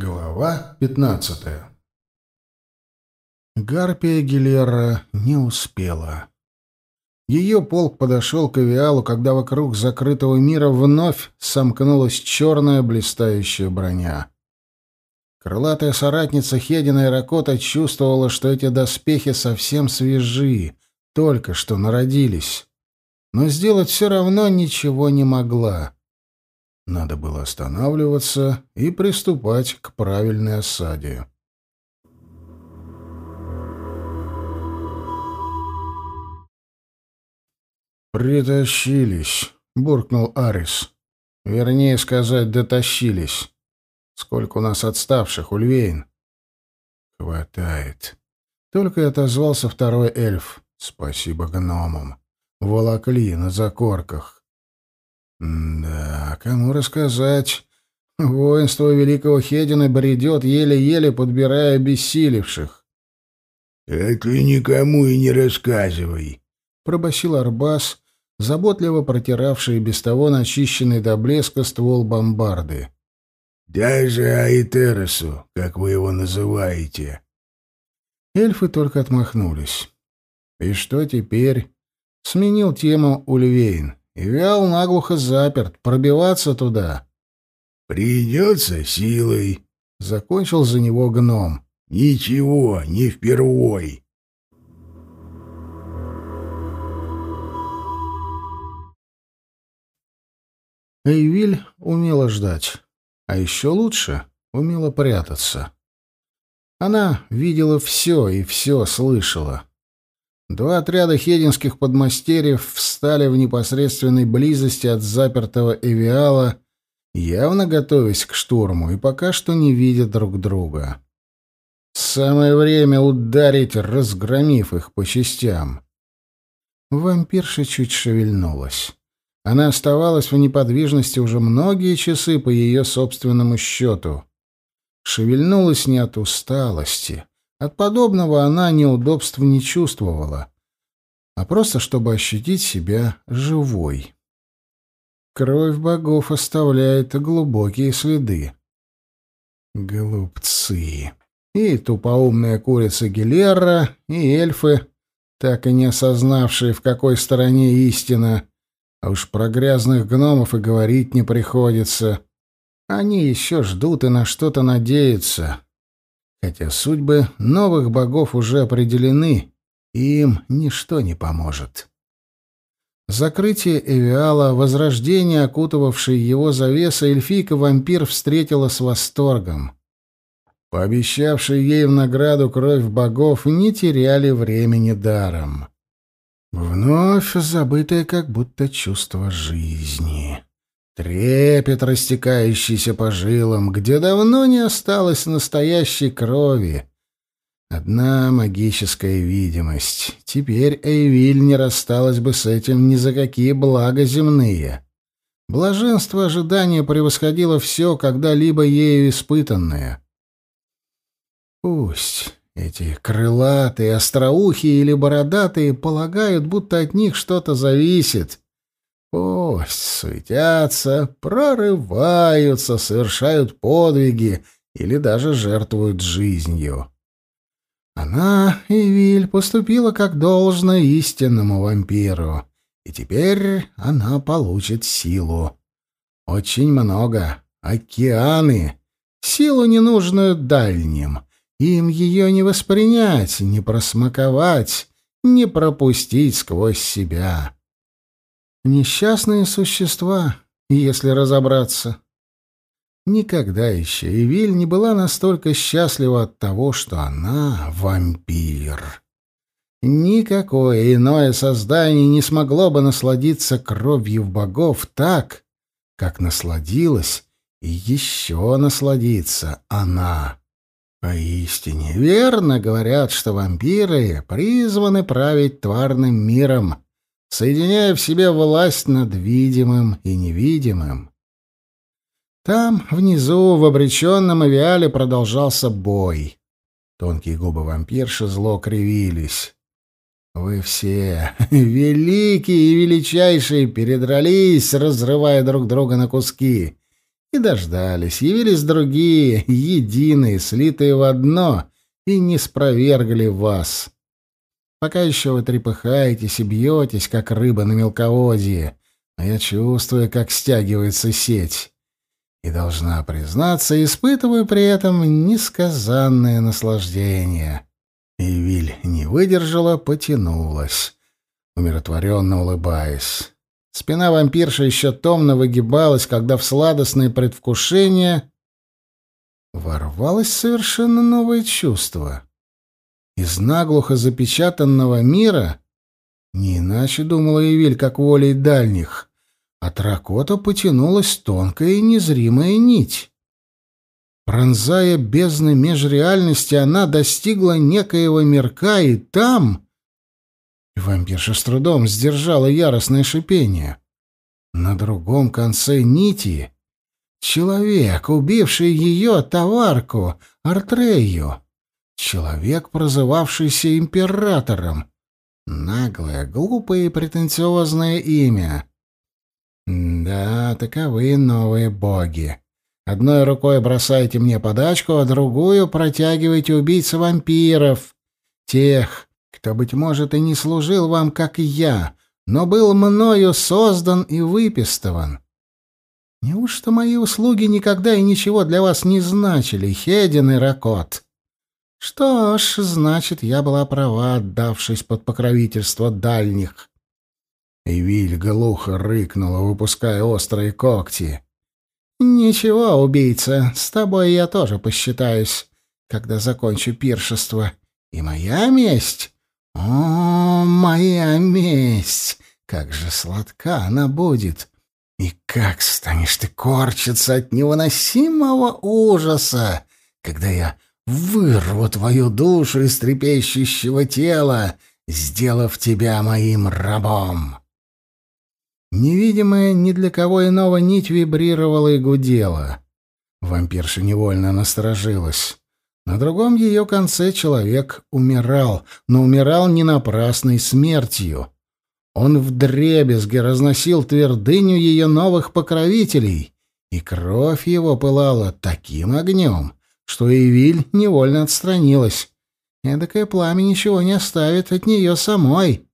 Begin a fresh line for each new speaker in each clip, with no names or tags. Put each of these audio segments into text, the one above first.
Глава пятнадцатая Гарпия Гилера не успела. Ее полк подошел к авиалу, когда вокруг закрытого мира вновь сомкнулась черная блистающая броня. Крылатая соратница Хедина и Ракота чувствовала, что эти доспехи совсем свежи, только что народились, но сделать все равно ничего не могла. Надо было останавливаться и приступать к правильной осаде. «Притащились», — буркнул Арис. «Вернее сказать, дотащились. Сколько у нас отставших, Ульвейн?» «Хватает». Только и отозвался второй эльф. «Спасибо гномам. Волокли на закорках». Да, кому рассказать? Воинство великого Хедина бредет, еле-еле подбирая обессилевших.
— Это никому и не рассказывай, —
пробасил Арбас, заботливо протиравший без того начищенный до блеска ствол бомбарды.
— Даже Айтересу, как вы его называете.
Эльфы только отмахнулись. — И что теперь? — сменил тему Ульвейн. И вял наглухо заперт. Пробиваться туда.
«Придется силой», —
закончил за него гном.
«Ничего, не впервой».
Эйвиль умела ждать, а еще лучше умела прятаться. Она видела все и все слышала. Два отряда хединских подмастерьев встали в непосредственной близости от запертого Эвиала, явно готовясь к штурму, и пока что не видят друг друга. Самое время ударить, разгромив их по частям. Вампирша чуть шевельнулась. Она оставалась в неподвижности уже многие часы по ее собственному счету. Шевельнулась не от усталости, от подобного она неудобств не чувствовала, а просто чтобы ощутить себя живой. Кровь богов оставляет глубокие следы. Глупцы. И тупоумная курица Гилерра, и эльфы, так и не осознавшие, в какой стороне истина. А уж про грязных гномов и говорить не приходится. Они еще ждут и на что-то надеются хотя судьбы новых богов уже определены, и им ничто не поможет. Закрытие Эвиала, возрождение, окутывавшее его завеса, эльфийка-вампир встретила с восторгом. Пообещавшие ей в награду кровь богов не теряли времени даром. Вновь забытое как будто чувство жизни. Трепет, растекающийся по жилам, где давно не осталось настоящей крови. Одна магическая видимость. Теперь Эйвиль не рассталась бы с этим ни за какие блага земные. Блаженство ожидания превосходило все, когда-либо ею испытанное. Пусть эти крылатые, остроухие или бородатые полагают, будто от них что-то зависит — Пусть суетятся, прорываются, совершают подвиги или даже жертвуют жизнью. Она, Эвиль, поступила как должно истинному вампиру, и теперь она получит силу. Очень много. Океаны. Силу ненужную дальним. Им ее не воспринять, не просмаковать, не пропустить сквозь себя. Несчастные существа, если разобраться. Никогда еще Эвиль не была настолько счастлива от того, что она вампир. Никакое иное создание не смогло бы насладиться кровью богов так, как насладилась и еще насладится она. Поистине верно говорят, что вампиры призваны править тварным миром, соединяя в себе власть над видимым и невидимым. Там, внизу, в обреченном авиале продолжался бой. Тонкие губы вампирши зло кривились. Вы все, великие и величайшие, передрались, разрывая друг друга на куски. И дождались, явились другие, единые, слитые в одно, и не спровергли вас. Пока еще вы трепыхаетесь и бьетесь, как рыба на мелководье, но я чувствую, как стягивается сеть. И, должна признаться, испытываю при этом несказанное наслаждение. И Виль не выдержала, потянулась, умиротворенно улыбаясь. Спина вампирши еще томно выгибалась, когда в сладостное предвкушение ворвалось совершенно новое чувство. Из наглухо запечатанного мира, не иначе думала Эвиль, как волей дальних, от Ракота потянулась тонкая и незримая нить. Пронзая бездны межреальности, она достигла некоего мирка, и там... Вампирша с трудом сдержала яростное шипение. На другом конце нити человек, убивший ее товарку, Артрею. Человек, прозывавшийся императором. Наглое, глупое и претенциозное имя. Да, таковы новые боги. Одной рукой бросайте мне подачку, а другую протягивайте убийцы вампиров. Тех, кто, быть может, и не служил вам, как я, но был мною создан и выпистован. Неужто мои услуги никогда и ничего для вас не значили, Хедин и Ракот? Что ж, значит, я была права, отдавшись под покровительство дальних. Эвиль глухо рыкнула, выпуская острые когти. «Ничего, убийца, с тобой я тоже посчитаюсь, когда закончу пиршество. И моя месть? О, моя месть! Как же сладка она будет! И как станешь ты корчиться от невыносимого ужаса, когда я вырву твою душу из трепещущего тела, сделав тебя моим рабом!» Невидимая ни для кого иного нить вибрировала и гудела. Вампирша невольно насторожилась. На другом ее конце человек умирал, но умирал не напрасной смертью. Он вдребезги разносил твердыню ее новых покровителей, и кровь его пылала таким огнем, что Эвиль невольно отстранилась. Эдакое пламя ничего не оставит от нее самой.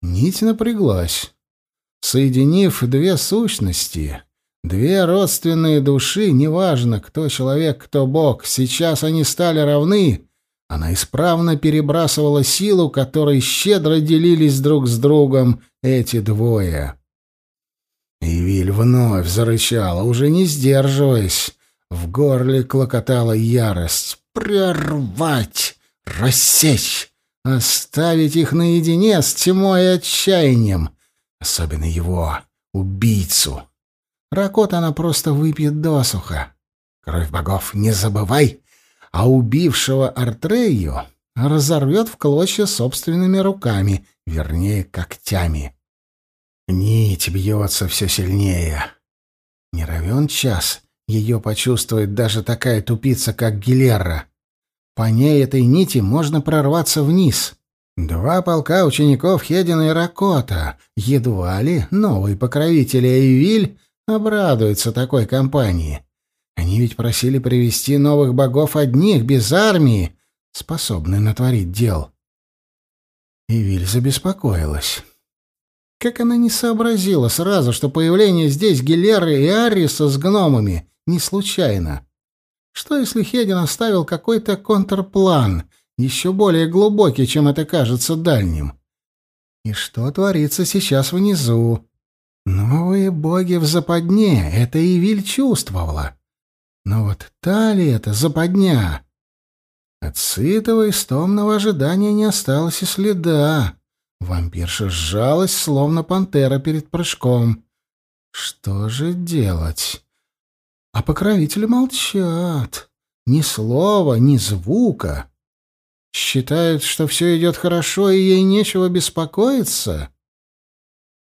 Нить напряглась. Соединив две сущности, две родственные души, неважно, кто человек, кто бог, сейчас они стали равны, она исправно перебрасывала силу, которой щедро делились друг с другом эти двое. Ивиль вновь зарычала, уже не сдерживаясь. В горле клокотала ярость. «Прервать! Рассечь! Оставить их наедине с тьмой и отчаянием!» Особенно его, убийцу. Ракот она просто выпьет досуха. Кровь богов не забывай, а убившего Артрею разорвет в клочья собственными руками, вернее, когтями. Нить бьется все сильнее. Не равен час, ее почувствует даже такая тупица, как Гилера. По ней этой нити можно прорваться вниз. Два полка учеников Хедина и Ракота, едва ли новые покровители Эйвиль, обрадуются такой компании. Они ведь просили привести новых богов одних, без армии, способной натворить дел. Эйвиль забеспокоилась. Как она не сообразила сразу, что появление здесь Гилеры и Ариса с гномами не случайно? Что, если Хедин оставил какой-то контрплан — еще более глубокий, чем это кажется дальним. И что творится сейчас внизу? Новые боги в западне, это и Виль чувствовала. Но вот та ли это западня? От сытого и стомного ожидания не осталось и следа. Вампирша сжалась, словно пантера перед прыжком. Что же делать? А покровители молчат. Ни слова, ни звука. Считают, что все идет хорошо, и ей нечего беспокоиться?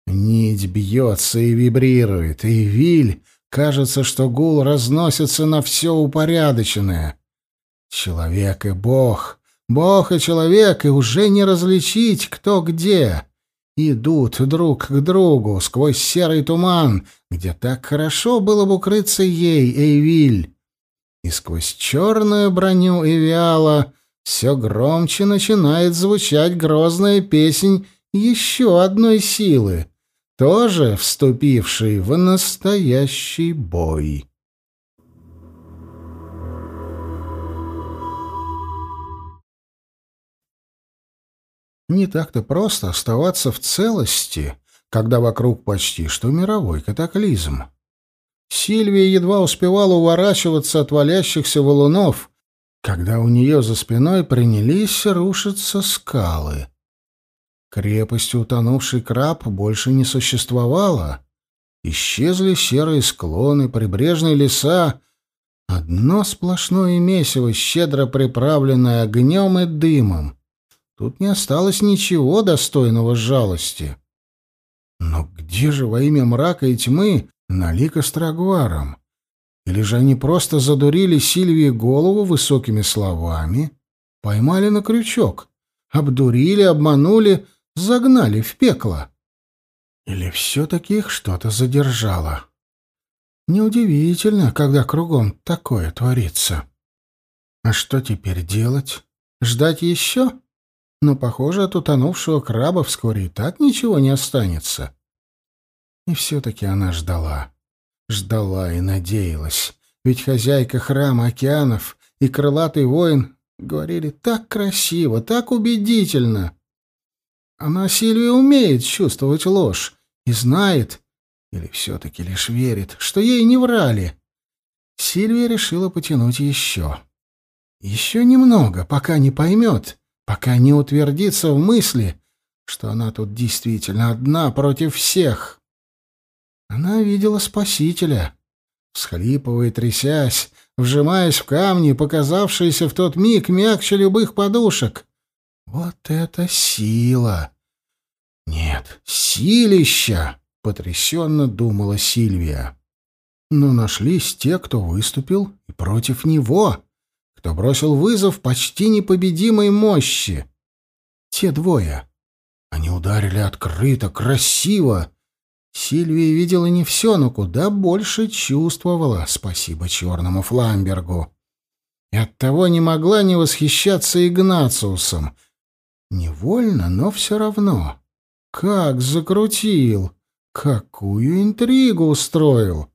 Нить бьется и вибрирует, и виль, кажется, что гул разносится на все упорядоченное. Человек и бог, бог и человек, и уже не различить, кто где. Идут друг к другу сквозь серый туман, где так хорошо было бы укрыться ей, Эйвиль. И сквозь черную броню Эвиала все громче начинает звучать грозная песнь еще одной силы, тоже вступившей в настоящий бой. Не так-то просто оставаться в целости, когда вокруг почти что мировой катаклизм. Сильвия едва успевала уворачиваться от валящихся валунов, когда у нее за спиной принялись рушиться скалы. Крепости утонувший краб больше не существовало. Исчезли серые склоны, прибрежные леса, одно сплошное месиво, щедро приправленное огнем и дымом. Тут не осталось ничего достойного жалости. Но где же во имя мрака и тьмы Налика с Трагваром? Или же они просто задурили Сильвии голову высокими словами, поймали на крючок, обдурили, обманули, загнали в пекло? Или все-таки их что-то задержало? Неудивительно, когда кругом такое творится. А что теперь делать? Ждать еще? Но, похоже, от утонувшего краба вскоре и так ничего не останется. И все-таки она ждала. Ждала и надеялась. Ведь хозяйка храма океанов и крылатый воин говорили так красиво, так убедительно. Она, Сильвия, умеет чувствовать ложь и знает, или все-таки лишь верит, что ей не врали. Сильвия решила потянуть еще. Еще немного, пока не поймет, пока не утвердится в мысли, что она тут действительно одна против всех. Она видела Спасителя, всхлипывая, трясясь, вжимаясь в камни, показавшиеся в тот миг мягче любых подушек. Вот это сила! Нет, силища! — потрясенно думала Сильвия. Но нашлись те, кто выступил и против него кто бросил вызов почти непобедимой мощи. Те двое. Они ударили открыто, красиво. Сильвия видела не все, но куда больше чувствовала, спасибо черному Фламбергу. И оттого не могла не восхищаться Игнациусом. Невольно, но все равно. Как закрутил! Какую интригу устроил!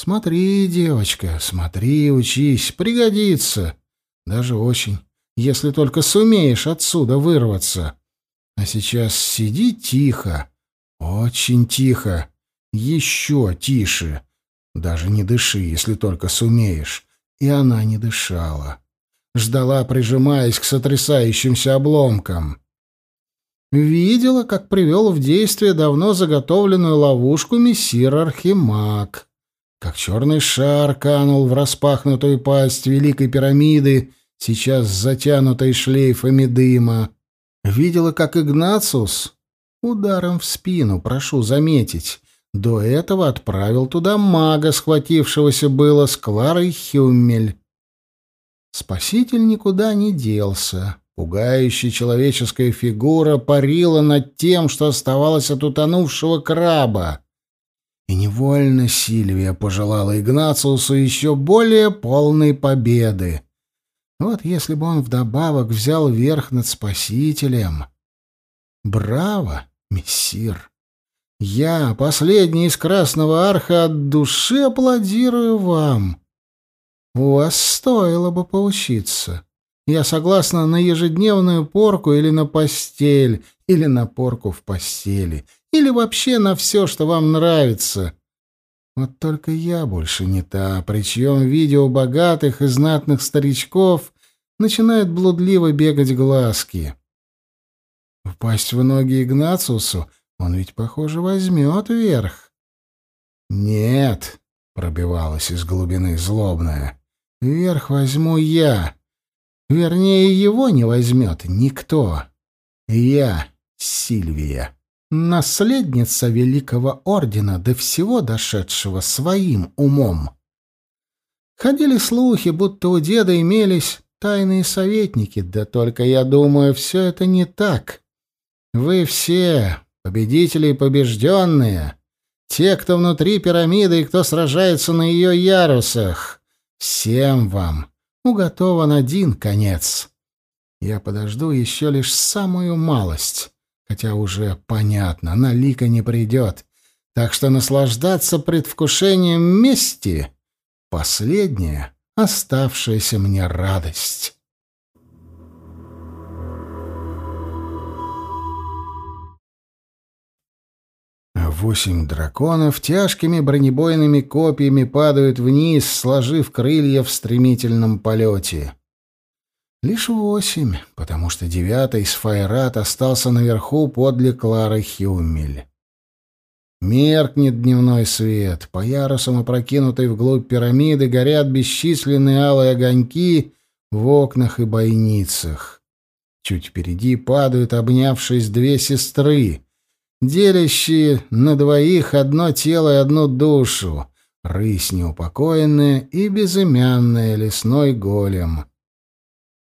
Смотри, девочка, смотри, учись, пригодится. Даже очень, если только сумеешь отсюда вырваться. А сейчас сиди тихо, очень тихо, еще тише. Даже не дыши, если только сумеешь. И она не дышала. Ждала, прижимаясь к сотрясающимся обломкам. Видела, как привел в действие давно заготовленную ловушку мессир Архимаг как черный шар канул в распахнутую пасть великой пирамиды, сейчас затянутой шлейфами дыма. Видела, как Игнациус ударом в спину, прошу заметить, до этого отправил туда мага, схватившегося было с Кларой Хюммель. Спаситель никуда не делся. Пугающая человеческая фигура парила над тем, что оставалось от утонувшего краба. И невольно Сильвия пожелала Игнациусу еще более полной победы. Вот если бы он вдобавок взял верх над Спасителем. Браво, мессир! Я, последний из Красного Арха, от души аплодирую вам. У вас стоило бы поучиться. Я согласна на ежедневную порку или на постель, или на порку в постели — или вообще на все, что вам нравится. Вот только я больше не та, причем видео богатых и знатных старичков начинают блудливо бегать глазки. Впасть в ноги Игнациусу он ведь, похоже, возьмет верх. «Нет», — пробивалась из глубины злобная, — «верх возьму я. Вернее, его не возьмет никто. Я, Сильвия» наследница великого ордена, до всего дошедшего своим умом. Ходили слухи, будто у деда имелись тайные советники, да только я думаю, все это не так. Вы все, победители и побежденные, те, кто внутри пирамиды и кто сражается на ее ярусах. Всем вам уготован один конец. Я подожду еще лишь самую малость, хотя уже понятно, на лика не придет. Так что наслаждаться предвкушением мести — последняя оставшаяся мне радость. Восемь драконов тяжкими бронебойными копьями падают вниз, сложив крылья в стремительном полете. Лишь восемь, потому что девятый Сфайрат остался наверху подле Клары Хюмель. Меркнет дневной свет, по ярусам опрокинутой вглубь пирамиды горят бесчисленные алые огоньки в окнах и бойницах. Чуть впереди падают, обнявшись, две сестры, делящие на двоих одно тело и одну душу, рысь неупокоенная и безымянная лесной голем.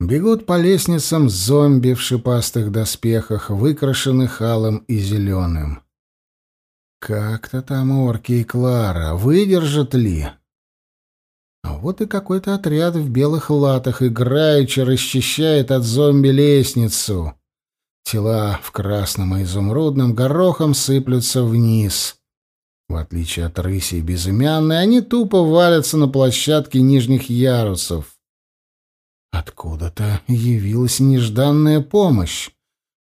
Бегут по лестницам зомби в шипастых доспехах, выкрашенных алым и зеленым. Как-то там орки и Клара. Выдержат ли? Вот и какой-то отряд в белых латах играючи расчищает от зомби лестницу. Тела в красном и изумрудном горохом сыплются вниз. В отличие от рыси безымянной, они тупо валятся на площадке нижних ярусов. Откуда-то явилась нежданная помощь.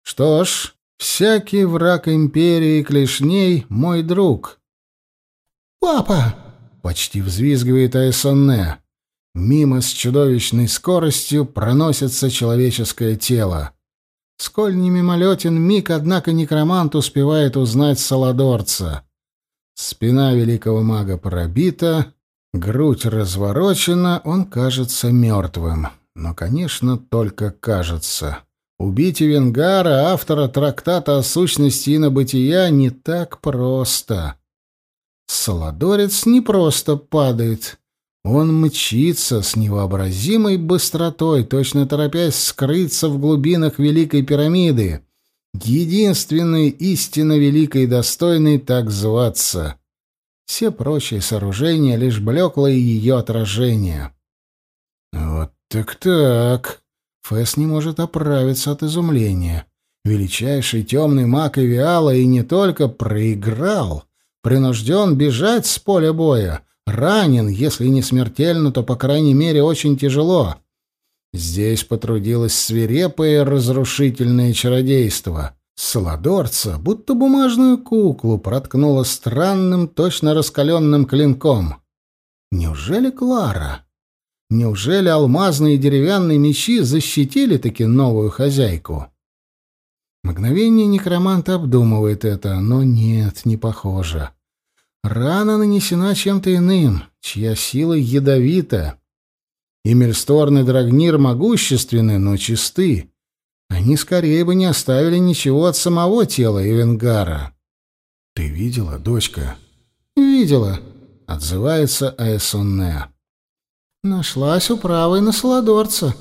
Что ж, Всякий враг империи клешней — мой друг. «Папа!» — почти взвизгивает Айсонне. Мимо с чудовищной скоростью проносится человеческое тело. Сколь не мимолетен миг, однако некромант успевает узнать Саладорца. Спина великого мага пробита, грудь разворочена, он кажется мертвым. Но, конечно, только кажется. Убить Венгара, автора трактата о сущности инобытия, не так просто. Солодорец не просто падает. Он мчится с невообразимой быстротой, точно торопясь скрыться в глубинах Великой пирамиды, единственной истинно великой и достойной так зваться. Все прочие сооружения — лишь блеклое ее отражение. «Вот так-так», Фэс не может оправиться от изумления. Величайший темный маг Эвиала и не только проиграл, принужден бежать с поля боя, ранен, если не смертельно, то, по крайней мере, очень тяжело. Здесь потрудилось свирепое разрушительное чародейство. Саладорца, будто бумажную куклу, проткнуло странным, точно раскаленным клинком. Неужели Клара? Неужели алмазные и деревянные мечи защитили-таки новую хозяйку? Мгновение некромант обдумывает это, но нет, не похоже. Рана нанесена чем-то иным, чья сила ядовита. И Мельсторн и Драгнир могущественны, но чисты. Они скорее бы не оставили ничего от самого тела Эвенгара. «Ты видела, дочка?» «Видела», — отзывается Аэсонне. Нашлась управа и на Солодорца.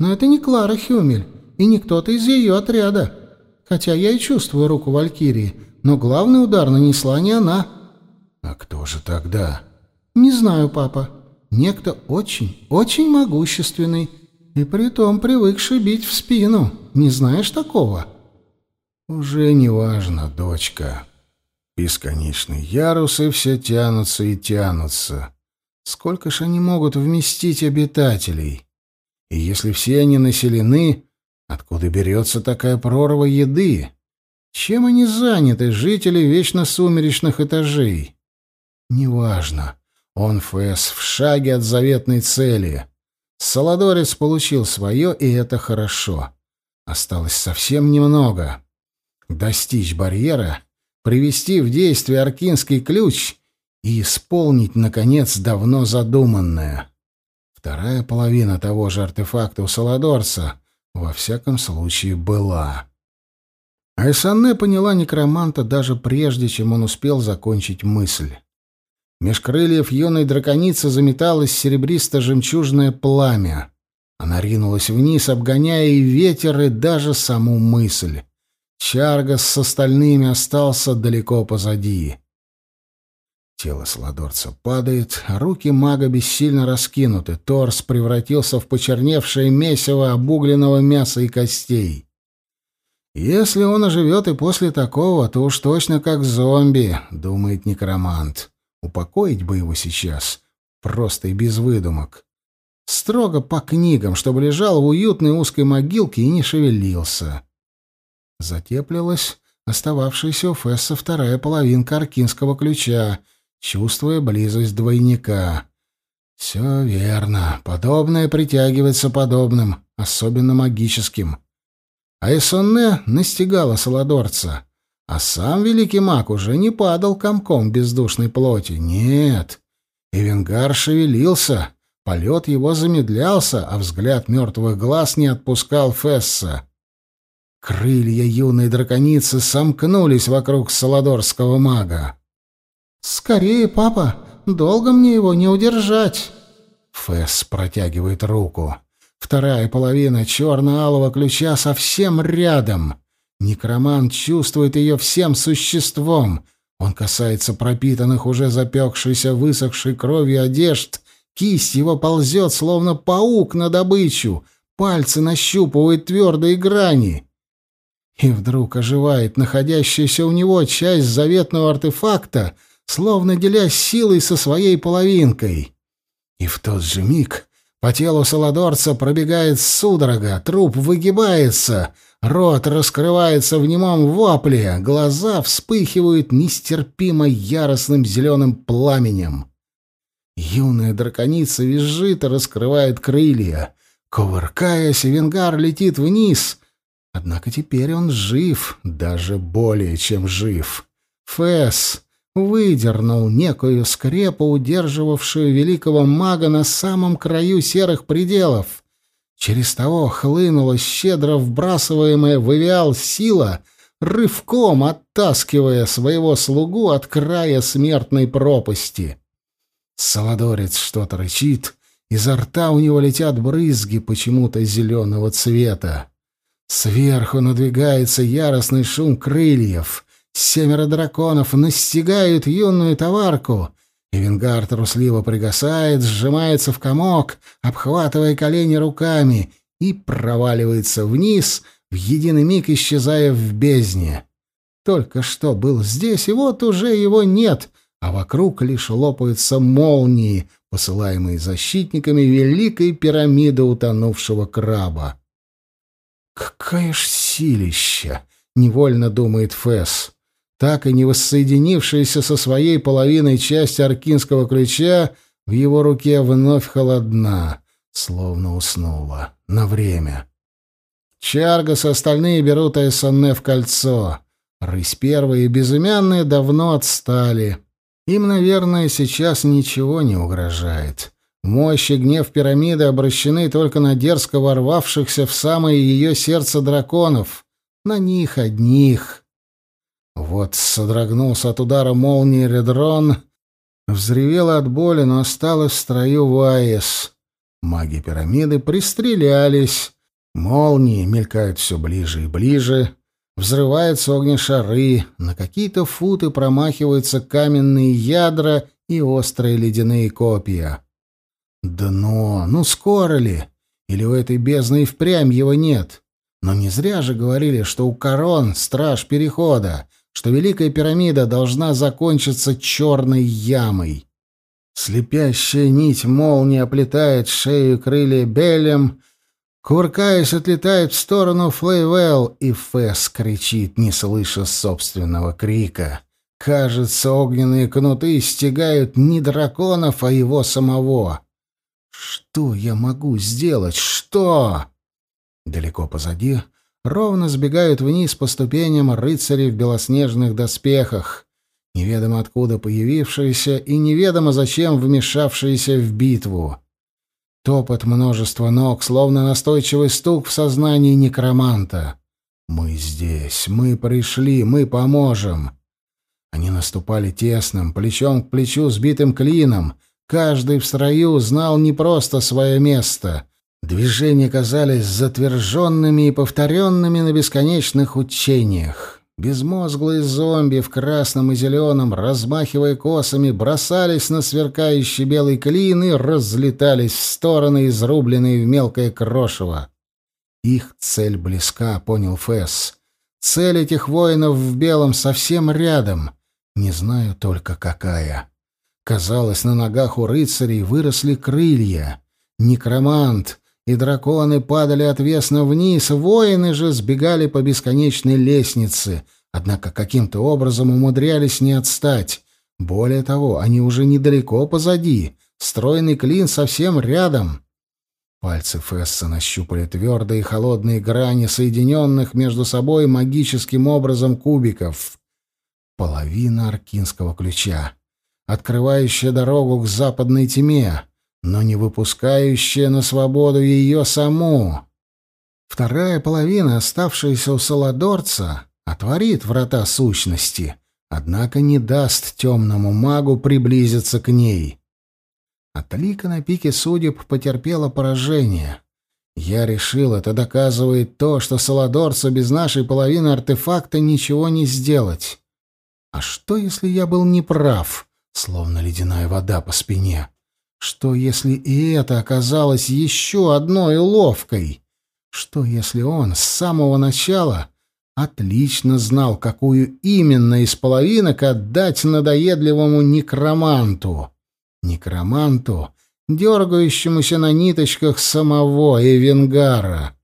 Но это не Клара Хюмель и не кто-то из ее отряда. Хотя я и чувствую руку Валькирии, но главный удар нанесла не она. А кто же тогда? Не знаю, папа. Некто очень, очень могущественный и притом привыкший бить в спину. Не знаешь такого? Уже не важно, дочка. Бесконечные ярусы все тянутся и тянутся. Сколько ж они могут вместить обитателей? И если все они населены, откуда берется такая прорва еды? Чем они заняты, жители вечно сумеречных этажей? Неважно. Он Фэс в шаге от заветной цели. Солодорец получил свое, и это хорошо. Осталось совсем немного. Достичь барьера, привести в действие аркинский ключ и исполнить, наконец, давно задуманное. Вторая половина того же артефакта у Саладорца, во всяком случае, была. Айсанне поняла некроманта даже прежде, чем он успел закончить мысль. Меж крыльев юной драконицы заметалось серебристо-жемчужное пламя. Она ринулась вниз, обгоняя и ветер, и даже саму мысль. Чаргас с остальными остался далеко позади. Тело Саладорца падает, руки мага бессильно раскинуты, торс превратился в почерневшее месиво обугленного мяса и костей. «Если он оживет и после такого, то уж точно как зомби», — думает некромант. «Упокоить бы его сейчас, просто и без выдумок. Строго по книгам, чтобы лежал в уютной узкой могилке и не шевелился». Затеплилась остававшаяся у Фесса вторая половинка аркинского ключа — чувствуя близость двойника. Все верно. Подобное притягивается подобным, особенно магическим. А Эссонне настигала Саладорца. А сам великий маг уже не падал комком бездушной плоти. Нет. Эвенгар шевелился. Полет его замедлялся, а взгляд мертвых глаз не отпускал Фесса. Крылья юной драконицы сомкнулись вокруг саладорского мага. «Скорее, папа! Долго мне его не удержать!» Фэс протягивает руку. Вторая половина черно-алого ключа совсем рядом. Некроман чувствует ее всем существом. Он касается пропитанных уже запекшейся высохшей кровью одежд. Кисть его ползет, словно паук на добычу. Пальцы нащупывают твердые грани. И вдруг оживает находящаяся у него часть заветного артефакта — словно делясь силой со своей половинкой. И в тот же миг по телу Саладорца пробегает судорога, труп выгибается, рот раскрывается в немом вопле, глаза вспыхивают нестерпимо яростным зеленым пламенем. Юная драконица визжит и раскрывает крылья. Кувыркаясь, Венгар летит вниз. Однако теперь он жив, даже более чем жив. Фэс выдернул некую скрепу, удерживавшую великого мага на самом краю серых пределов. Через того хлынула щедро вбрасываемая в Эвиал сила, рывком оттаскивая своего слугу от края смертной пропасти. Саладорец что-то рычит, изо рта у него летят брызги почему-то зеленого цвета. Сверху надвигается яростный шум крыльев — Семеро драконов настигают юную товарку, и Венгар трусливо пригасает, сжимается в комок, обхватывая колени руками, и проваливается вниз, в единый миг исчезая в бездне. Только что был здесь, и вот уже его нет, а вокруг лишь лопаются молнии, посылаемые защитниками великой пирамиды утонувшего краба. «Какая ж силища!» — невольно думает Фэс так и не воссоединившаяся со своей половиной часть аркинского ключа, в его руке вновь холодна, словно уснула. На время. Чаргас и остальные берут Айсонне в кольцо. Рысь первые и безымянные давно отстали. Им, наверное, сейчас ничего не угрожает. Мощь и гнев пирамиды обращены только на дерзко ворвавшихся в самое ее сердце драконов. На них одних. Вот содрогнулся от удара молнии Редрон, взревел от боли, но осталось в строю Ваес. Маги пирамиды пристрелялись. Молнии мелькают все ближе и ближе. Взрываются огнешары, на какие-то футы промахиваются каменные ядра и острые ледяные копья. Дно, ну скоро ли? Или у этой бездны и впрямь его нет? Но не зря же говорили, что у корон страж перехода, что Великая пирамида должна закончиться черной ямой. Слепящая нить молнии оплетает шею крылья Белем, кувыркаясь, отлетает в сторону Флейвелл, и Фэс кричит, не слыша собственного крика. Кажется, огненные кнуты стягают не драконов, а его самого. Что я могу сделать? Что? Далеко позади ровно сбегают вниз по ступеням рыцари в белоснежных доспехах, неведомо откуда появившиеся и неведомо зачем вмешавшиеся в битву. Топот множества ног, словно настойчивый стук в сознании некроманта. «Мы здесь, мы пришли, мы поможем!» Они наступали тесным, плечом к плечу, сбитым клином. Каждый в строю знал не просто свое место — Движения казались затверженными и повторенными на бесконечных учениях. Безмозглые зомби в красном и зеленом, размахивая косами, бросались на сверкающий белый клин и разлетались в стороны, изрубленные в мелкое крошево. Их цель близка, понял Фэс. Цель этих воинов в белом совсем рядом. Не знаю только какая. Казалось, на ногах у рыцарей выросли крылья. Некромант и драконы падали отвесно вниз, воины же сбегали по бесконечной лестнице, однако каким-то образом умудрялись не отстать. Более того, они уже недалеко позади, стройный клин совсем рядом. Пальцы Фесса нащупали твердые холодные грани соединенных между собой магическим образом кубиков. Половина аркинского ключа, открывающая дорогу к западной тьме но не выпускающая на свободу ее саму. Вторая половина, оставшаяся у Саладорца, отворит врата сущности, однако не даст темному магу приблизиться к ней. Атлика на пике судеб потерпела поражение. Я решил, это доказывает то, что Саладорцу без нашей половины артефакта ничего не сделать. А что, если я был неправ, словно ледяная вода по спине? Что, если и это оказалось еще одной уловкой? Что, если он с самого начала отлично знал, какую именно из половинок отдать надоедливому некроманту? Некроманту, дергающемуся на ниточках самого Эвенгара.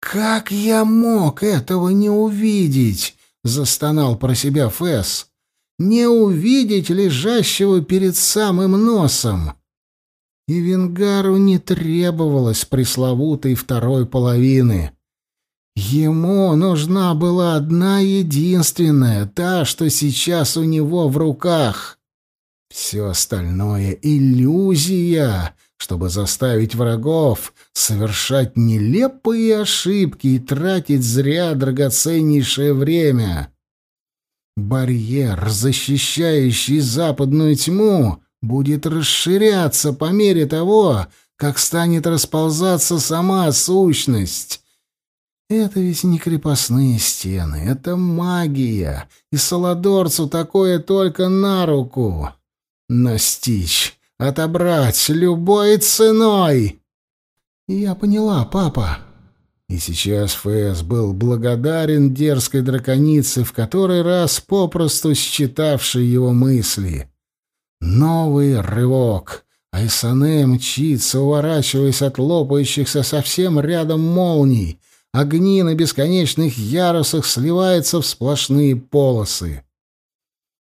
«Как я мог этого не увидеть?» — застонал про себя Фэс не увидеть лежащего перед самым носом. И Венгару не требовалось пресловутой второй половины. Ему нужна была одна единственная, та, что сейчас у него в руках. Все остальное — иллюзия, чтобы заставить врагов совершать нелепые ошибки и тратить зря драгоценнейшее время. Барьер, защищающий западную тьму, будет расширяться по мере того, как станет расползаться сама сущность. Это ведь не крепостные стены, это магия, и Саладорцу такое только на руку. Настичь, отобрать любой ценой. Я поняла, папа. И сейчас Фэс был благодарен дерзкой драконице, в который раз попросту считавшей его мысли. Новый рывок. Айсане мчится, уворачиваясь от лопающихся совсем рядом молний. Огни на бесконечных ярусах сливаются в сплошные полосы.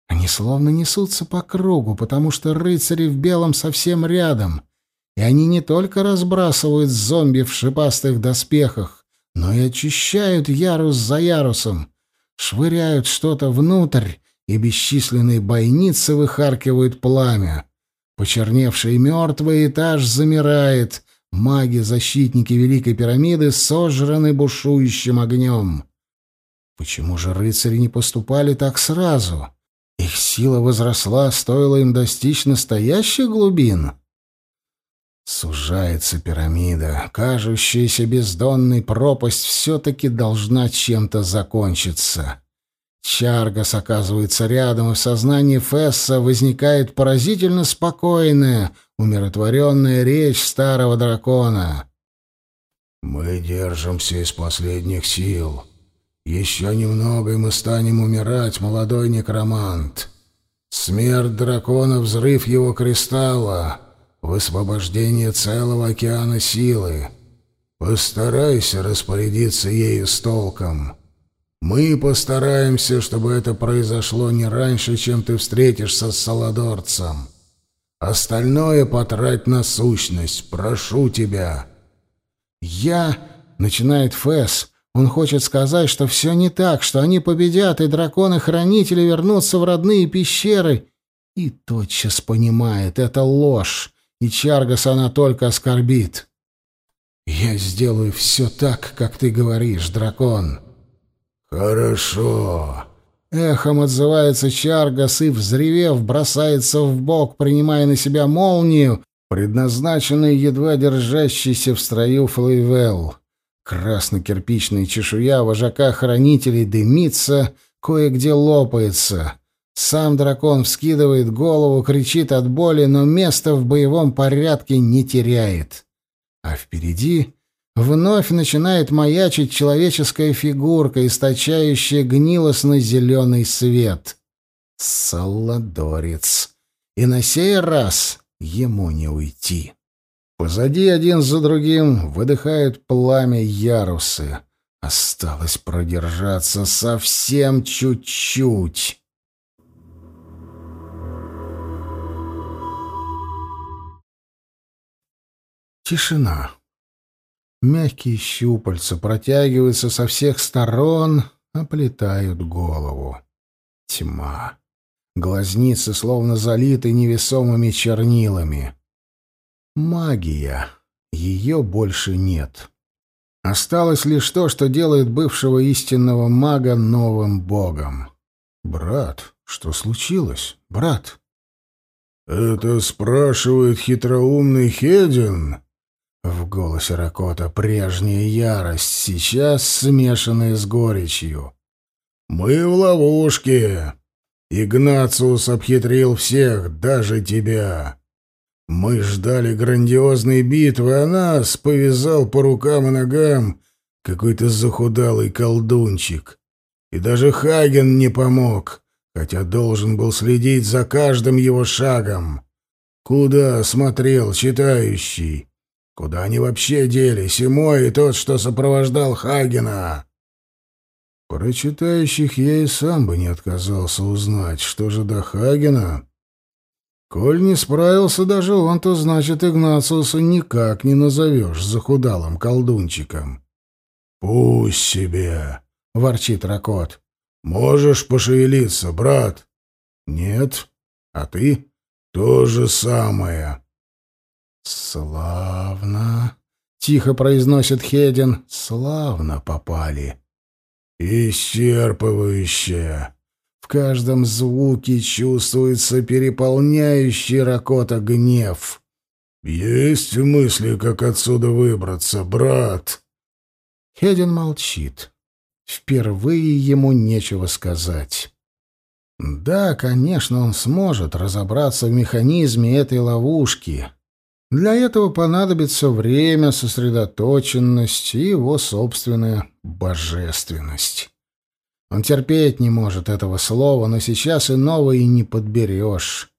Они словно несутся по кругу, потому что рыцари в белом совсем рядом — и они не только разбрасывают зомби в шипастых доспехах, но и очищают ярус за ярусом, швыряют что-то внутрь, и бесчисленные бойницы выхаркивают пламя. Почерневший мертвый этаж замирает, маги-защитники Великой пирамиды сожраны бушующим огнем. Почему же рыцари не поступали так сразу? Их сила возросла, стоило им достичь настоящих глубин. Сужается пирамида. Кажущаяся бездонной пропасть все-таки должна чем-то закончиться. Чаргас оказывается рядом, и в сознании Фесса возникает поразительно спокойная, умиротворенная речь старого дракона.
«Мы держимся из последних сил. Еще немного, и мы станем умирать, молодой некромант. Смерть дракона — взрыв его кристалла» высвобождение целого океана силы. Постарайся распорядиться ею с толком. Мы постараемся, чтобы это произошло не раньше, чем ты встретишься с Саладорцем. Остальное потрать на сущность, прошу тебя.
Я... Начинает Фэс. Он хочет сказать, что все не так, что они победят, и драконы-хранители вернутся в родные пещеры. И тотчас понимает, это ложь и Чаргас она только оскорбит. Я сделаю все так, как ты говоришь, дракон.
Хорошо.
Эхом отзывается Чаргас и, взревев, бросается в бок, принимая на себя молнию, предназначенный едва держащийся в строю Флейвелл. Красно-кирпичная чешуя вожака-хранителей дымится, кое-где лопается. Сам дракон вскидывает голову, кричит от боли, но место в боевом порядке не теряет. А впереди вновь начинает маячить человеческая фигурка, источающая гнилостно-зеленый свет. Саладорец. И на сей раз ему не уйти. Позади один за другим выдыхают пламя ярусы. Осталось продержаться совсем чуть-чуть. Тишина. Мягкие щупальца протягиваются со всех сторон, оплетают голову. Тьма. Глазницы словно залиты невесомыми чернилами. Магия. Ее больше нет. Осталось лишь то, что делает бывшего истинного мага новым богом. «Брат, что случилось, брат?»
«Это спрашивает хитроумный Хедин?»
В голосе Ракота прежняя ярость, сейчас смешанная с горечью.
«Мы в ловушке. Игнациус обхитрил всех, даже тебя. Мы ждали грандиозной битвы, а нас повязал по рукам и ногам какой-то захудалый колдунчик. И даже Хаген не помог, хотя должен был следить за каждым его шагом. Куда смотрел читающий?» Куда они вообще делись, и мой, и тот, что сопровождал Хагена?
Про читающих я и сам бы не отказался узнать, что же до Хагена. Коль не справился даже он, то значит Игнациуса никак не назовешь захудалым колдунчиком.
«Пусть себе!»
— ворчит Ракот.
«Можешь пошевелиться, брат?»
«Нет.
А ты?» «То же самое».
«Славно!» — тихо произносит Хедин. «Славно попали!»
«Исчерпывающе!»
В каждом звуке чувствуется переполняющий Ракота гнев.
«Есть мысли, как отсюда выбраться, брат?»
Хедин молчит. Впервые ему нечего сказать. Да, конечно, он сможет разобраться в механизме этой ловушки, для этого понадобится время, сосредоточенность и его собственная божественность. Он терпеть не может этого слова, но сейчас иного и не подберешь.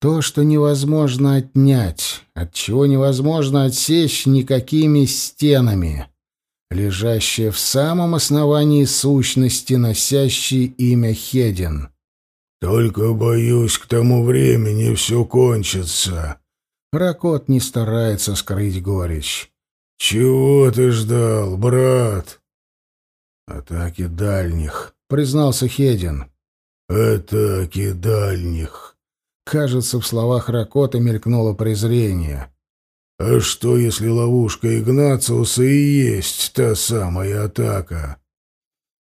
То, что невозможно отнять, от чего невозможно отсечь никакими стенами, лежащее в самом основании сущности, носящей имя Хедин.
«Только боюсь, к тому времени все кончится»,
Ракот не старается скрыть горечь.
«Чего ты ждал, брат?»
«Атаки дальних», — признался Хедин.
«Атаки дальних».
Кажется, в словах Ракота мелькнуло презрение.
«А что, если ловушка Игнациуса и есть та самая атака?»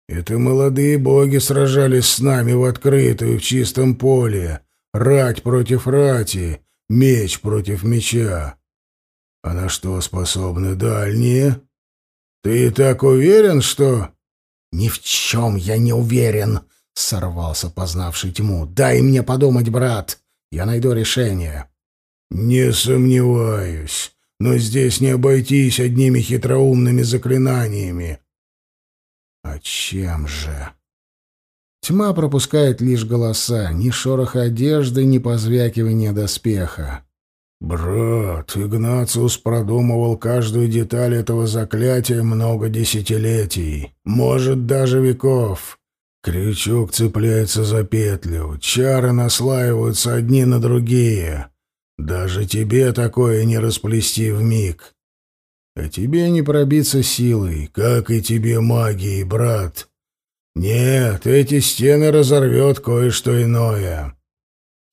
«Это молодые боги сражались с нами в открытую, в чистом поле, рать против рати, Меч против меча. А на что способны дальние? Ты так уверен, что...
Ни в чем я не уверен, сорвался познавший тьму. Дай мне подумать, брат. Я найду решение.
Не сомневаюсь. Но здесь не обойтись одними хитроумными заклинаниями.
А чем же? Тьма пропускает лишь голоса, ни шороха одежды, ни позвякивания доспеха.
«Брат, Игнациус продумывал каждую деталь этого заклятия много десятилетий, может, даже веков. Крючок цепляется за петлю, чары наслаиваются одни на другие. Даже тебе такое не расплести в миг. А тебе не пробиться силой, как и тебе магией, брат». «Нет, эти стены разорвет кое-что иное».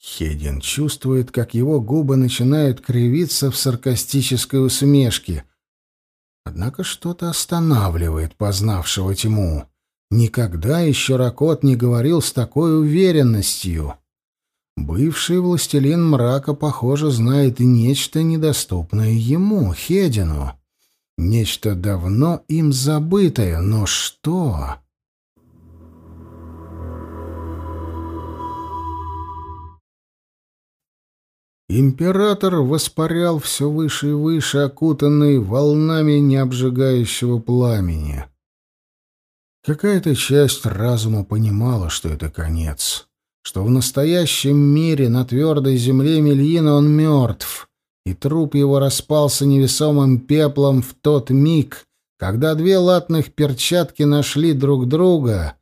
Хедин чувствует, как его губы начинают кривиться в саркастической усмешке. Однако что-то останавливает познавшего тьму. Никогда еще Ракот не говорил с такой уверенностью. Бывший властелин мрака, похоже, знает нечто недоступное ему, Хедину. Нечто давно им забытое, но что? Император воспарял все выше и выше, окутанный волнами необжигающего пламени. Какая-то часть разума понимала, что это конец, что в настоящем мире на твердой земле Мельина он мертв, и труп его распался невесомым пеплом в тот миг, когда две латных перчатки нашли друг друга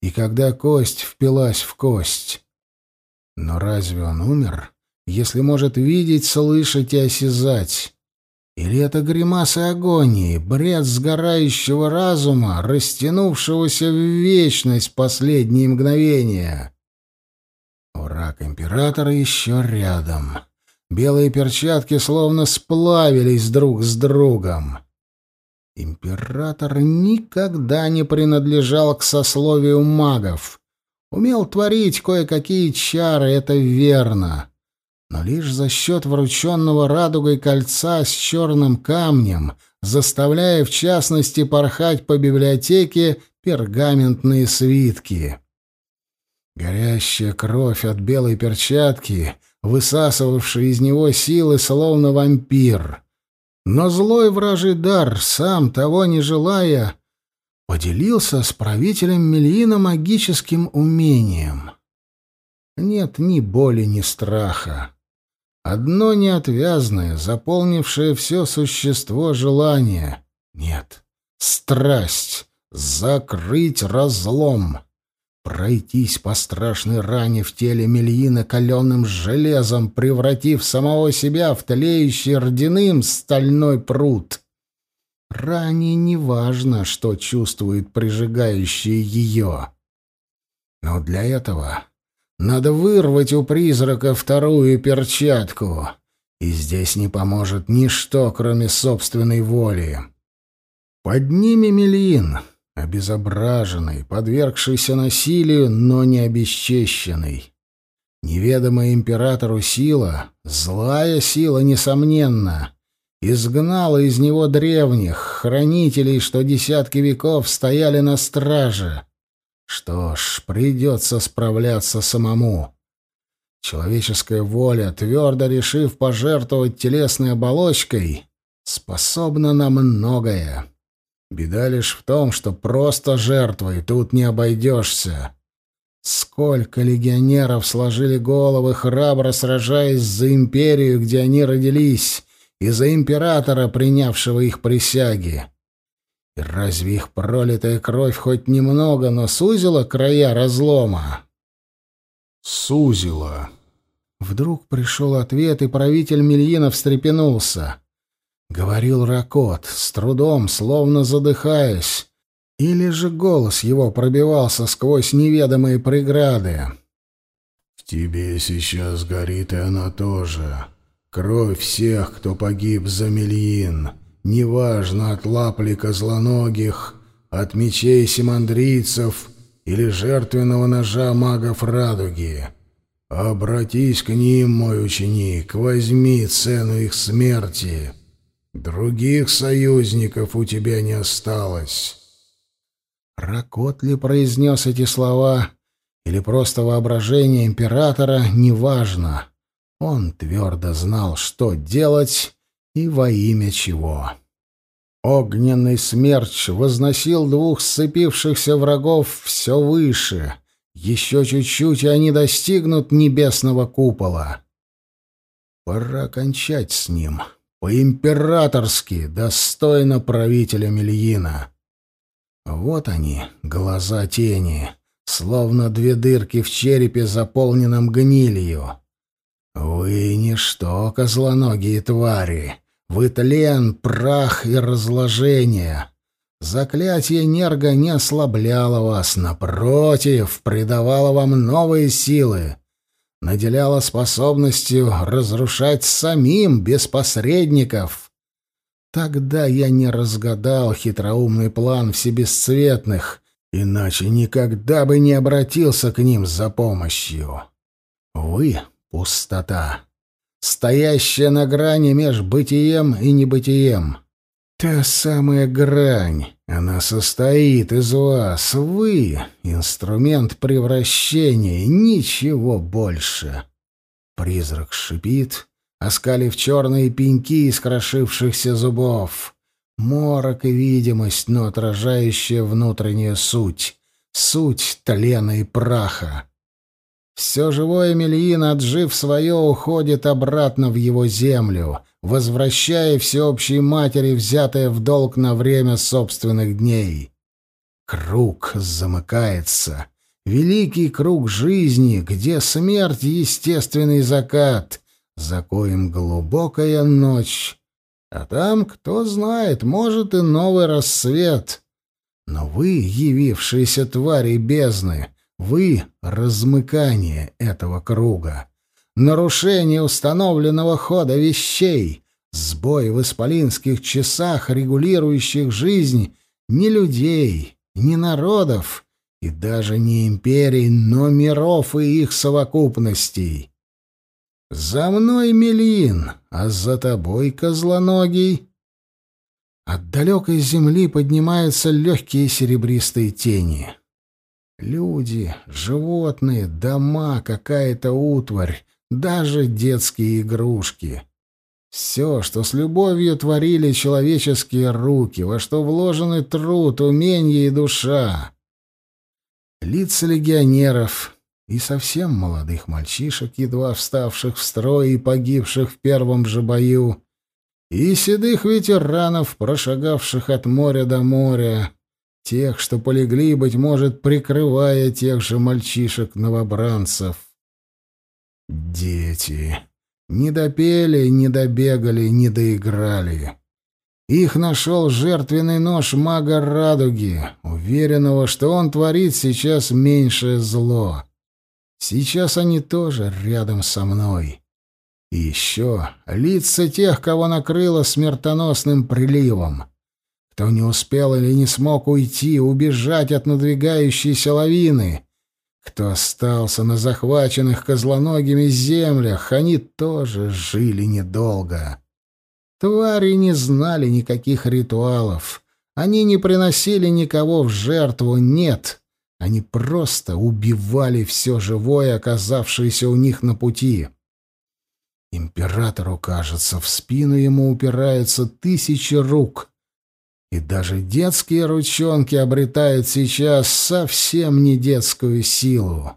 и когда кость впилась в кость. Но разве он умер? Если может видеть, слышать и осязать? Или это гримасы агонии, бред сгорающего разума, растянувшегося в вечность последние мгновения? Враг императора еще рядом. Белые перчатки словно сплавились друг с другом. Император никогда не принадлежал к сословию магов. Умел творить кое-какие чары, это верно но лишь за счет врученного радугой кольца с черным камнем, заставляя, в частности, порхать по библиотеке пергаментные свитки. Горящая кровь от белой перчатки, высасывавшая из него силы, словно вампир. Но злой вражий дар, сам того не желая, поделился с правителем Мельина магическим умением. Нет ни боли, ни страха. Одно неотвязное, заполнившее все существо желание. Нет, страсть. Закрыть разлом. Пройтись по страшной ране в теле Мельина каленым железом, превратив самого себя в тлеющий родяным стальной пруд. Ране не важно, что чувствует прижигающее ее. Но для этого надо вырвать у призрака вторую перчатку. И здесь не поможет ничто, кроме собственной воли. Под ними Мелин, обезображенный, подвергшийся насилию, но не обесчещенный. Неведомая императору сила, злая сила, несомненно, изгнала из него древних, хранителей, что десятки веков стояли на страже, что ж, придется справляться самому. Человеческая воля, твердо решив пожертвовать телесной оболочкой, способна на многое. Беда лишь в том, что просто жертвой тут не обойдешься. Сколько легионеров сложили головы, храбро сражаясь за империю, где они родились, и за императора, принявшего их присяги. И разве их пролитая кровь хоть немного, но сузила края разлома?
Сузила.
Вдруг пришел ответ, и правитель Мельина встрепенулся. Говорил Ракот, с трудом, словно задыхаясь. Или же голос его пробивался сквозь неведомые преграды.
«В тебе сейчас горит и она тоже. Кровь всех, кто погиб за Мельин. Неважно, от лапли козлоногих, от мечей симандрийцев или жертвенного ножа магов радуги. Обратись к ним, мой ученик, возьми цену их смерти. Других союзников у тебя не осталось.
Ракот ли произнес эти слова, или просто воображение императора, неважно. Он твердо знал, что делать, и во имя чего. Огненный смерч возносил двух сцепившихся врагов все выше. Еще чуть-чуть, и они достигнут небесного купола. Пора кончать с ним. По-императорски, достойно правителя Мельина. Вот они, глаза тени, словно две дырки в черепе, заполненном гнилью. Вы ничто, козлоногие твари. Вы тлен, прах и разложение. Заклятие Нерга не ослабляло вас, напротив, придавало вам новые силы, наделяло способностью разрушать самим, без посредников. Тогда я не разгадал хитроумный план всебесцветных, иначе никогда бы не обратился к ним за помощью. Вы — пустота, стоящая на грани меж бытием и небытием. Та самая грань, она состоит из вас. Вы — инструмент превращения, ничего больше. Призрак шипит, оскалив черные пеньки из крошившихся зубов. Морок и видимость, но отражающая внутренняя суть. Суть тлена и праха. Все живое Мельин, отжив свое, уходит обратно в его землю, возвращая всеобщей матери взятое в долг на время собственных дней. Круг замыкается. Великий круг жизни, где смерть — естественный закат, за коим глубокая ночь. А там, кто знает, может и новый рассвет. Но вы, явившиеся твари бездны, вы — размыкание этого круга, нарушение установленного хода вещей, сбой в исполинских часах, регулирующих жизнь не людей, не народов и даже не империй, но миров и их совокупностей. «За мной, Мелин, а за тобой, козлоногий!» От далекой земли поднимаются легкие серебристые тени. Люди, животные, дома, какая-то утварь, даже детские игрушки. Все, что с любовью творили человеческие руки, во что вложены труд, умение и душа. Лица легионеров, и совсем молодых мальчишек, едва вставших в строй и погибших в первом же бою, и седых ветеранов, прошагавших от моря до моря, тех, что полегли, быть может, прикрывая тех же мальчишек-новобранцев. Дети. Не допели, не добегали, не доиграли. Их нашел жертвенный нож мага Радуги, уверенного, что он творит сейчас меньшее зло. Сейчас они тоже рядом со мной. И еще лица тех, кого накрыло смертоносным приливом. Кто не успел или не смог уйти, убежать от надвигающейся лавины. Кто остался на захваченных козлоногими землях, они тоже жили недолго. Твари не знали никаких ритуалов. Они не приносили никого в жертву, нет. Они просто убивали все живое, оказавшееся у них на пути. Императору, кажется, в спину ему упираются тысячи рук. И даже детские ручонки обретают сейчас совсем не детскую силу.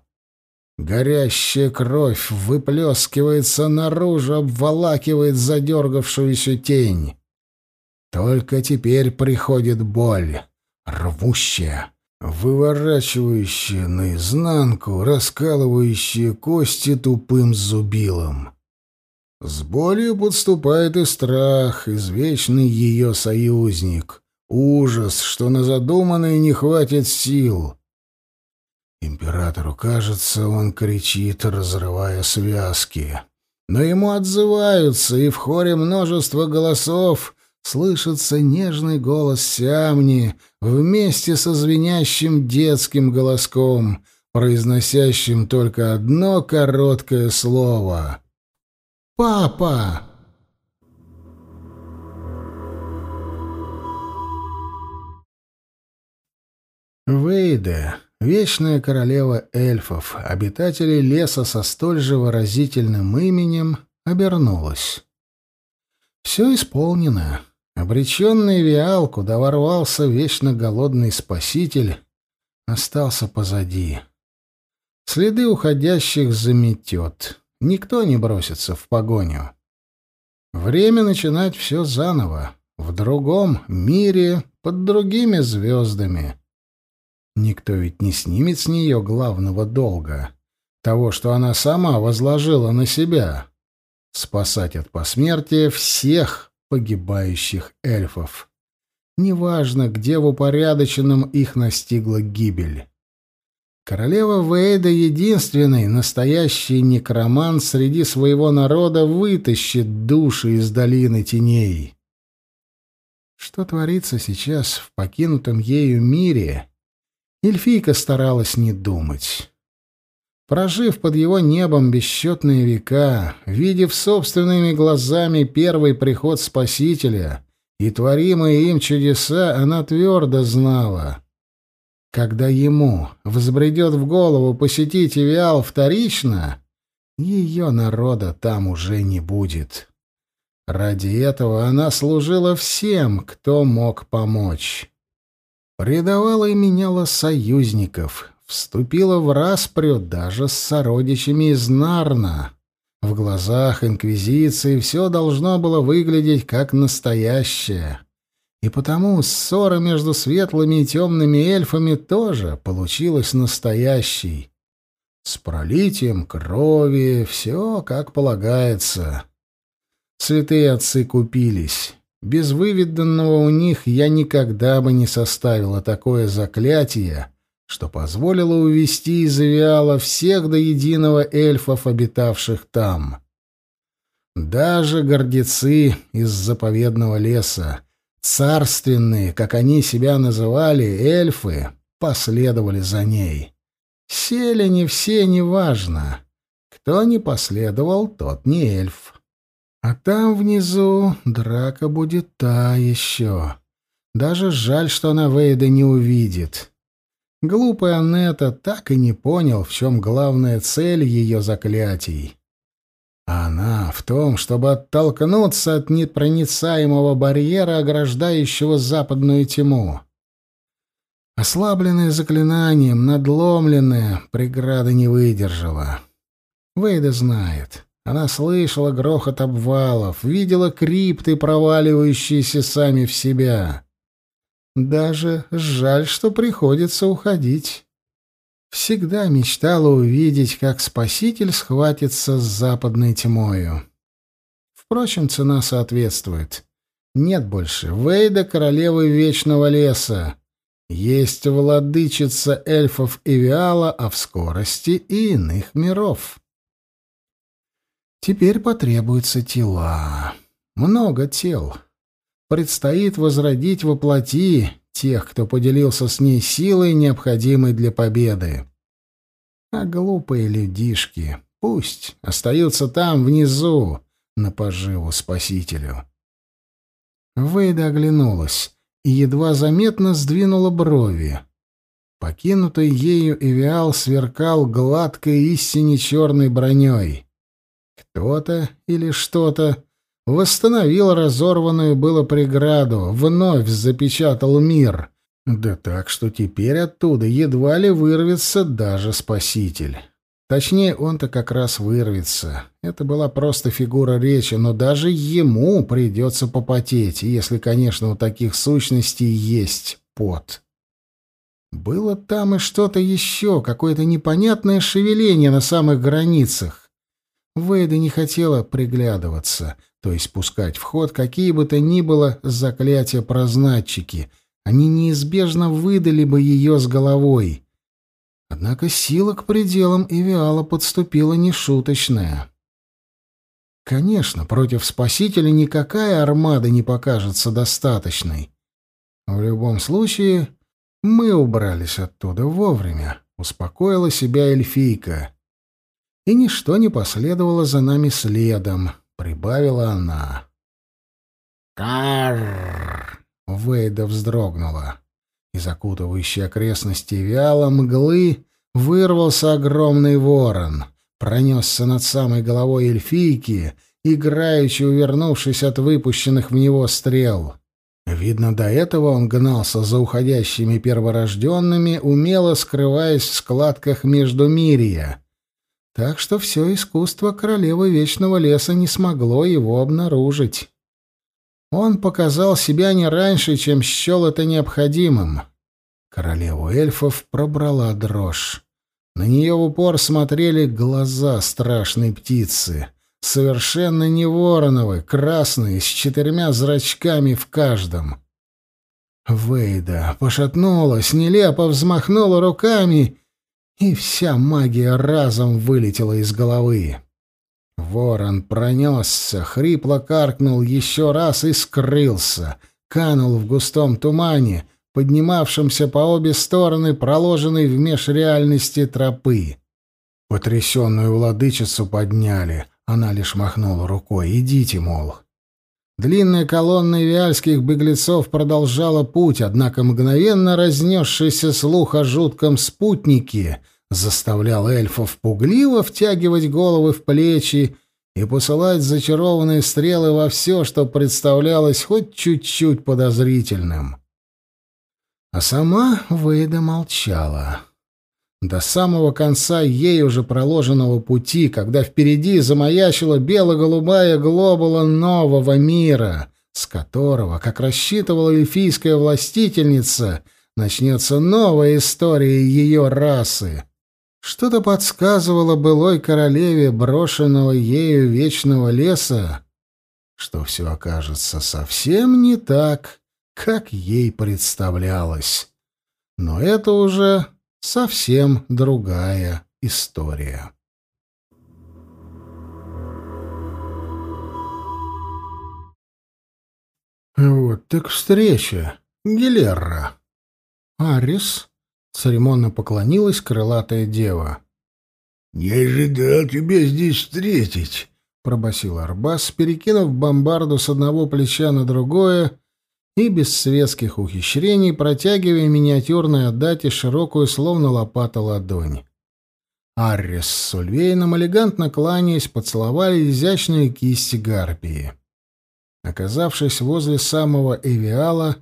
Горящая кровь выплескивается наружу, обволакивает задергавшуюся тень. Только теперь приходит боль, рвущая, выворачивающие наизнанку, раскалывающие кости тупым зубилом. С болью подступает и страх, извечный ее союзник, ужас, что на задуманное не хватит сил. Императору кажется, он кричит, разрывая связки. Но ему отзываются, и в хоре множество голосов слышится нежный голос Сямни вместе со звенящим детским голоском, произносящим только одно короткое слово «Папа!». Вейда, вечная королева эльфов, обитателей леса со столь же выразительным именем, обернулась. Все исполнено. Обреченный Виал, куда ворвался вечно голодный спаситель, остался позади. Следы уходящих заметет. Никто не бросится в погоню. Время начинать все заново, в другом мире, под другими звездами. Никто ведь не снимет с нее главного долга, того, что она сама возложила на себя — спасать от посмертия всех, погибающих эльфов. Неважно, где в упорядоченном их настигла гибель. Королева Вейда единственный настоящий некромант среди своего народа вытащит души из долины теней. Что творится сейчас в покинутом ею мире, эльфийка старалась не думать. Прожив под его небом бесчетные века, видев собственными глазами первый приход Спасителя и творимые им чудеса, она твердо знала. Когда ему взбредет в голову посетить Ивиал вторично, ее народа там уже не будет. Ради этого она служила всем, кто мог помочь. Предавала и меняла союзников, вступила в распрю даже с сородичами из Нарна. В глазах Инквизиции все должно было выглядеть как настоящее. И потому ссора между светлыми и темными эльфами тоже получилась настоящей. С пролитием крови, все как полагается. Святые отцы купились. Без выведанного у них я никогда бы не составила такое заклятие, что позволило увести из Авиала всех до единого эльфов, обитавших там. Даже гордецы из заповедного леса, царственные, как они себя называли, эльфы, последовали за ней. Сели не все, неважно. Кто не последовал, тот не эльф. А там внизу драка будет та еще. Даже жаль, что она Вейда не увидит. Глупый Анетта так и не понял, в чем главная цель ее заклятий. Она в том, чтобы оттолкнуться от непроницаемого барьера, ограждающего западную тьму. Ослабленная заклинанием, надломленная, преграда не выдержала. Вейда знает. Она слышала грохот обвалов, видела крипты, проваливающиеся сами в себя. Даже жаль, что приходится уходить. Всегда мечтала увидеть, как Спаситель схватится с западной тьмою. Впрочем, цена соответствует. Нет больше Вейда, королевы Вечного Леса. Есть владычица эльфов Эвиала, а в скорости и иных миров. Теперь потребуются тела. Много тел. Предстоит возродить во плоти тех, кто поделился с ней силой, необходимой для победы. А глупые людишки пусть остаются там, внизу, на поживу спасителю. Вейда оглянулась и едва заметно сдвинула брови. Покинутый ею Эвиал сверкал гладкой истине черной броней. Кто-то или что-то восстановил разорванную было преграду, вновь запечатал мир. Да так, что теперь оттуда едва ли вырвется даже спаситель. Точнее, он-то как раз вырвется. Это была просто фигура речи, но даже ему придется попотеть, если, конечно, у таких сущностей есть пот. Было там и что-то еще, какое-то непонятное шевеление на самых границах. Вейда не хотела приглядываться, то есть пускать в ход какие бы то ни было заклятия-прознатчики. Они неизбежно выдали бы ее с головой. Однако сила к пределам Эвиала подступила нешуточная. Конечно, против Спасителя никакая армада не покажется достаточной. В любом случае, мы убрались оттуда вовремя, успокоила себя эльфийка и ничто не последовало за нами следом, прибавила она. Карр! Вейда вздрогнула. Из окутывающей окрестности вяло мглы вырвался огромный ворон, пронесся над самой головой эльфийки, играючи увернувшись от выпущенных в него стрел. Видно, до этого он гнался за уходящими перворожденными, умело скрываясь в складках между мирия, так что все искусство королевы Вечного Леса не смогло его обнаружить. Он показал себя не раньше, чем счел это необходимым. Королеву эльфов пробрала дрожь. На нее в упор смотрели глаза страшной птицы, совершенно не вороновы, красные, с четырьмя зрачками в каждом. Вейда пошатнулась, нелепо взмахнула руками и вся магия разом вылетела из головы. Ворон пронесся, хрипло каркнул еще раз и скрылся, канул в густом тумане, поднимавшемся по обе стороны проложенной в межреальности тропы. Потрясенную владычицу подняли. Она лишь махнула рукой. «Идите, мол». Длинная колонна виальских беглецов продолжала путь, однако мгновенно разнесшийся слух о жутком спутнике заставлял эльфов пугливо втягивать головы в плечи и посылать зачарованные стрелы во все, что представлялось хоть чуть-чуть подозрительным. А сама Вейда молчала. До самого конца ей уже проложенного пути, когда впереди замаячила бело-голубая глобула нового мира, с которого, как рассчитывала эльфийская властительница, начнется новая история ее расы. Что-то подсказывало былой королеве брошенного ею вечного леса, что все окажется совсем не так, как ей представлялось. Но это уже совсем другая история. Вот так встреча, Гилерра. Арис церемонно поклонилась крылатая дева.
«Не ожидал тебя здесь встретить», —
пробасил Арбас, перекинув бомбарду с одного плеча на другое и без светских ухищрений протягивая миниатюрной отдате широкую, словно лопата, ладонь. Аррис с Ульвейном, элегантно кланяясь, поцеловали изящные кисти гарпии. Оказавшись возле самого Эвиала,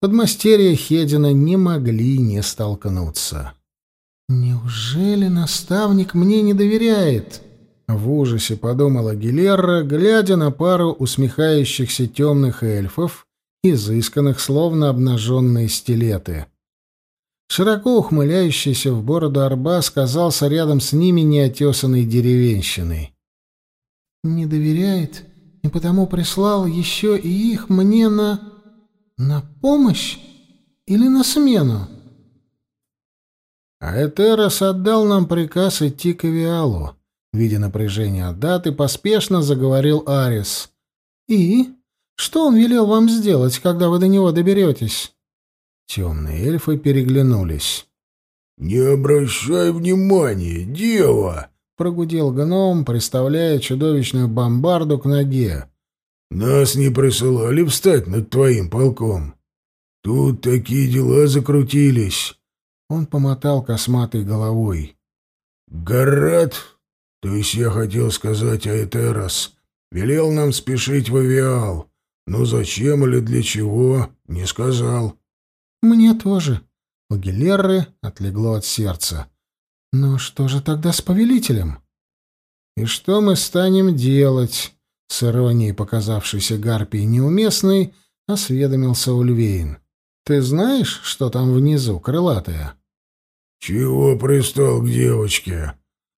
подмастерья Хедина не могли не столкнуться. «Неужели наставник мне не доверяет?» В ужасе подумала Гилерра, глядя на пару усмехающихся темных эльфов, изысканных, словно обнаженные стилеты. Широко ухмыляющийся в бороду Арбас казался рядом с ними неотесанной деревенщиной. «Не доверяет, и потому прислал еще и их мне на... на помощь или на смену?» А Этерос отдал нам приказ идти к Авиалу. Видя напряжение от даты, поспешно заговорил Арис. «И?» Что он велел вам сделать, когда вы до него доберетесь?» Темные эльфы переглянулись.
«Не обращай внимания, дева!»
— прогудел гном, приставляя чудовищную бомбарду к ноге.
«Нас не присылали встать над твоим полком. Тут такие дела закрутились».
Он помотал косматой головой.
«Гарат, то есть я хотел сказать Аэтерос, велел нам спешить в Авиал. «Ну зачем или для чего?» «Не сказал».
«Мне тоже». У Гилерры отлегло от сердца. «Но что же тогда с повелителем?» «И что мы станем делать?» С иронией, показавшейся Гарпией неуместной, осведомился Ульвейн. «Ты знаешь, что там внизу, крылатая?»
«Чего пристал к девочке?»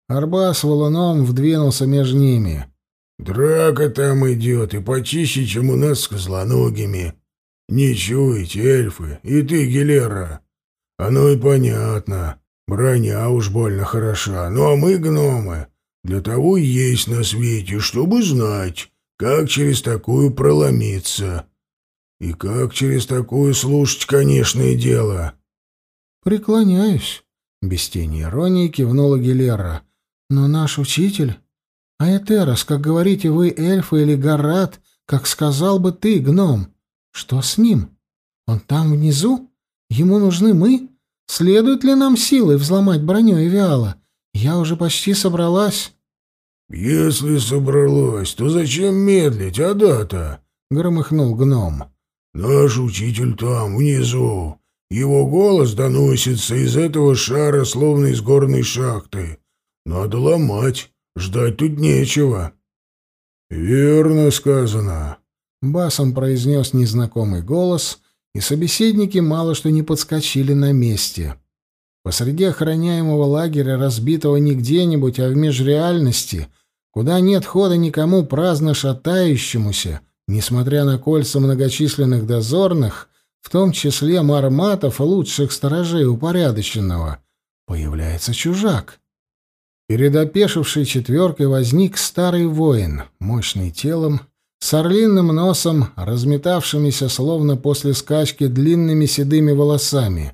Арбас валуном вдвинулся между ними.
Драка там идет и почище, чем у нас с козлоногими. Не чуете, эльфы, и ты, Гилера. Оно и понятно. Броня уж больно хороша. Ну а мы, гномы, для того и есть на свете, чтобы знать, как через такую проломиться. И как через такую слушать, конечное дело.
Преклоняюсь. Без тени иронии кивнула Гилера. Но наш учитель а Этерос, как говорите вы, эльфы или Гарат, как сказал бы ты, гном. Что с ним? Он там внизу? Ему нужны мы? Следует ли нам силой взломать броню Эвиала? Я уже почти собралась.
Если собралась, то зачем медлить, а дата? громыхнул гном. Наш учитель там, внизу. Его голос доносится из этого шара, словно из горной шахты. Надо ломать. Ждать тут нечего. Верно сказано, басом произнес незнакомый голос, и собеседники мало что не подскочили на месте. Посреди охраняемого лагеря, разбитого не где-нибудь, а в межреальности, куда нет хода никому праздно шатающемуся, несмотря на кольца многочисленных дозорных, в том числе марматов лучших сторожей упорядоченного, появляется чужак. Перед опешившей четверкой возник старый воин, мощный телом, с орлиным носом, разметавшимися словно после скачки длинными седыми волосами.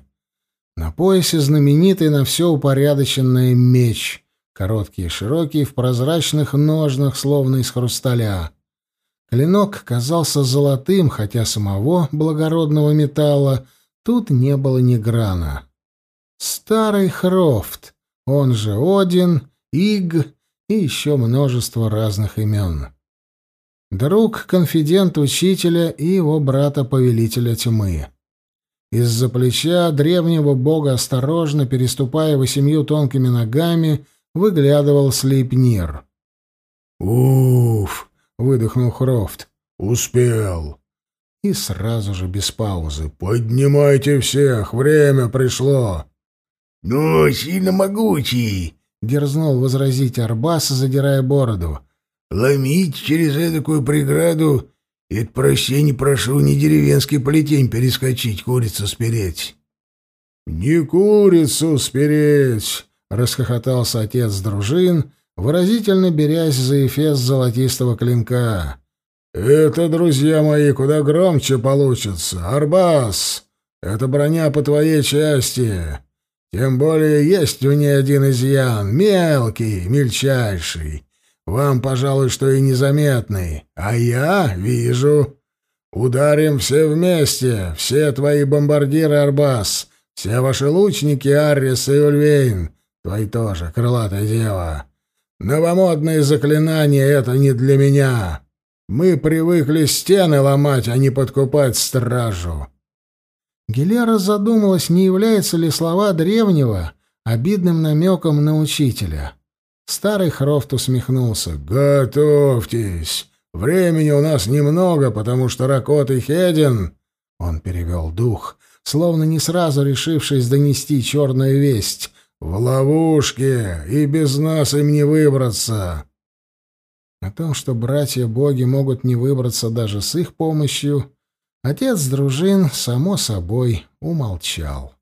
На поясе знаменитый на все упорядоченный меч,
короткий и широкий, в прозрачных ножнах, словно из хрусталя. Клинок казался золотым, хотя самого благородного металла тут не было ни грана. Старый Хрофт, он же Один, Иг и еще множество разных имен. Друг, конфидент учителя и его брата-повелителя тьмы. Из-за плеча древнего бога, осторожно переступая восемью тонкими ногами, выглядывал Слейпнир.
«Уф!» — выдохнул Хрофт. «Успел!»
И сразу же, без паузы.
«Поднимайте всех! Время пришло!»
«Ну, сильно могучий!»
— дерзнул возразить Арбас, задирая бороду.
«Ломить через эдакую преграду это, прости, не прошу, не деревенский плетень перескочить, курицу спереть.
— Не курицу спереть! — расхохотался отец дружин, выразительно берясь за эфес золотистого клинка. — Это, друзья мои, куда громче получится. Арбас! Это броня по твоей части. Тем более есть в ней один изъян, мелкий, мельчайший. Вам, пожалуй, что и незаметный. А я вижу. Ударим все вместе, все твои бомбардиры Арбас, все ваши лучники Аррис и Ульвейн, твои тоже, крылатая дева. Новомодные заклинания — это не для меня. Мы привыкли стены ломать, а не подкупать стражу. Гелера задумалась, не являются ли слова древнего обидным намеком на учителя. Старый Хрофт усмехнулся. «Готовьтесь! Времени у нас немного, потому что Ракот и Хедин...» Он перевел дух, словно не сразу решившись донести черную весть. «В ловушке, и без нас им не выбраться!» О том, что братья-боги могут не выбраться даже с их помощью, отец дружин, само собой, умолчал.